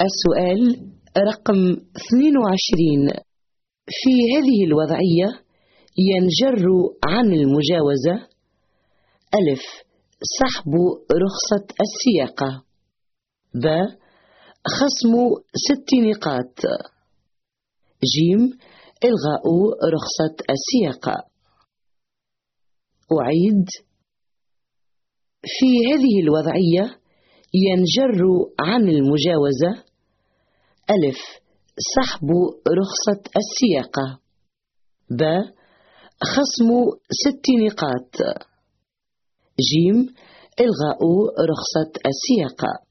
السؤال رقم 22 في هذه الوضعية ينجر عن المجاوزة ألف سحب رخصة السياقة ب خصم ست نقاط. جيم إلغاء رخصة السياقة. أعيد. في هذه الوضعية ينجر عن المجاوزة ألف. سحب رخصة السياقة. ب. خصم ست نقاط. جيم إلغاء رخصة السياقة.